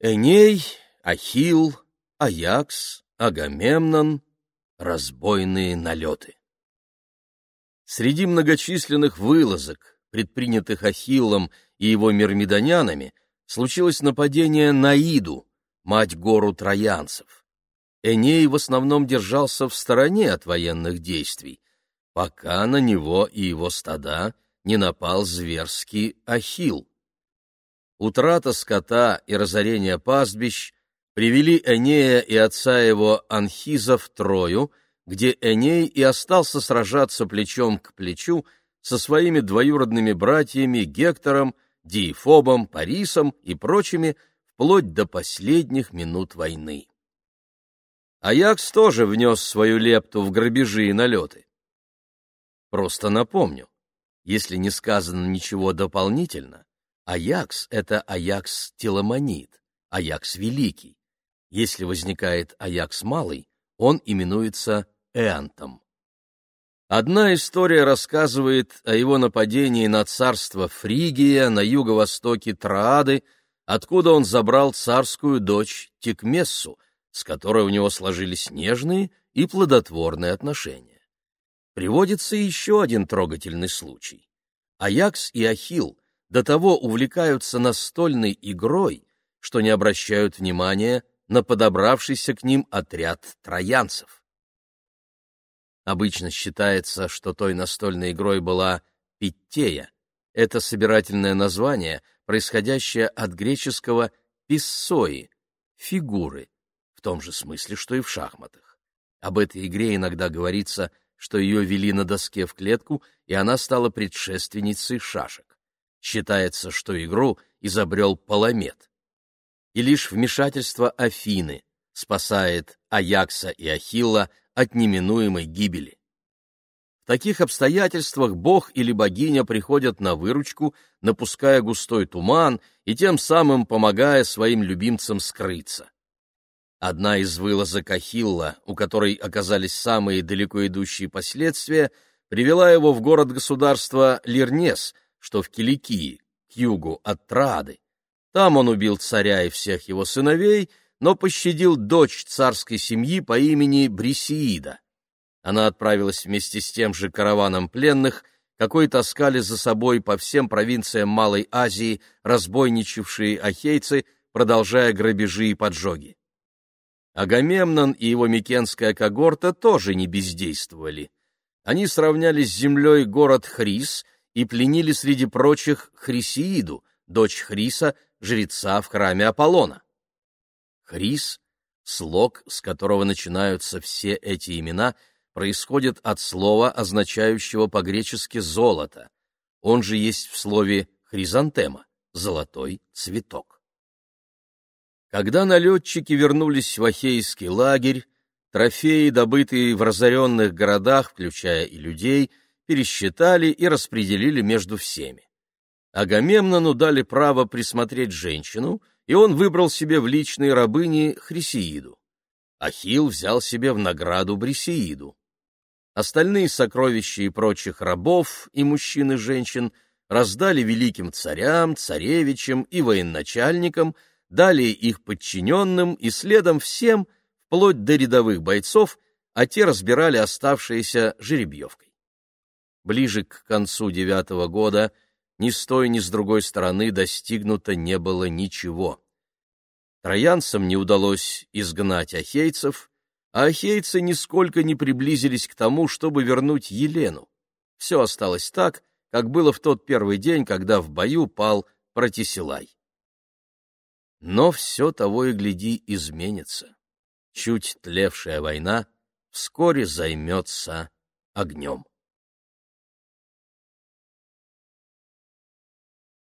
Эней, Ахилл, Аякс, Агамемнон, разбойные налеты. Среди многочисленных вылазок, предпринятых Ахиллом и его мирмидонянами, случилось нападение на Иду, мать гору троянцев. Эней в основном держался в стороне от военных действий, пока на него и его стада не напал зверский Ахилл. Утрата скота и разорение пастбищ привели Энея и отца его Анхиза в Трою, где Эней и остался сражаться плечом к плечу со своими двоюродными братьями Гектором, Диефобом, Парисом и прочими вплоть до последних минут войны. Аякс тоже внес свою лепту в грабежи и налеты. Просто напомню, если не сказано ничего дополнительно, Аякс — это Аякс Теламонит, Аякс Великий. Если возникает Аякс Малый, он именуется Эантом. Одна история рассказывает о его нападении на царство Фригия на юго-востоке Троады, откуда он забрал царскую дочь Тикмессу, с которой у него сложились нежные и плодотворные отношения. Приводится еще один трогательный случай. Аякс и Ахилл до того увлекаются настольной игрой, что не обращают внимания на подобравшийся к ним отряд троянцев. Обычно считается, что той настольной игрой была Питтея. Это собирательное название, происходящее от греческого «писсои» — фигуры, в том же смысле, что и в шахматах. Об этой игре иногда говорится, что ее вели на доске в клетку, и она стала предшественницей шашек. Считается, что игру изобрел Паламет. И лишь вмешательство Афины спасает Аякса и Ахилла от неминуемой гибели. В таких обстоятельствах бог или богиня приходят на выручку, напуская густой туман и тем самым помогая своим любимцам скрыться. Одна из вылазок Ахилла, у которой оказались самые далеко идущие последствия, привела его в город-государство Лирнес, что в Киликии, к югу от Трады. Там он убил царя и всех его сыновей — но пощадил дочь царской семьи по имени Брисеида. Она отправилась вместе с тем же караваном пленных, какой таскали за собой по всем провинциям Малой Азии разбойничавшие ахейцы, продолжая грабежи и поджоги. Агамемнон и его микенская когорта тоже не бездействовали. Они сравняли с землей город Хрис и пленили среди прочих Хрисеиду, дочь Хриса, жреца в храме Аполлона. Хрис, слог, с которого начинаются все эти имена, происходит от слова, означающего по-гречески «золото». Он же есть в слове «хризантема» — «золотой цветок». Когда налетчики вернулись в Ахейский лагерь, трофеи, добытые в разоренных городах, включая и людей, пересчитали и распределили между всеми. Агамемнону дали право присмотреть женщину — и он выбрал себе в личные рабыни Хрисеиду. Ахилл взял себе в награду Брисеиду. Остальные сокровища и прочих рабов, и мужчин и женщин, раздали великим царям, царевичам и военачальникам, далее их подчиненным и следом всем, вплоть до рядовых бойцов, а те разбирали оставшиеся жеребьевкой. Ближе к концу девятого года — ни с той, ни с другой стороны достигнуто не было ничего. Троянцам не удалось изгнать ахейцев, а ахейцы нисколько не приблизились к тому, чтобы вернуть Елену. Все осталось так, как было в тот первый день, когда в бою пал Протисилай. Но все того и гляди изменится. Чуть тлевшая война вскоре займется огнем.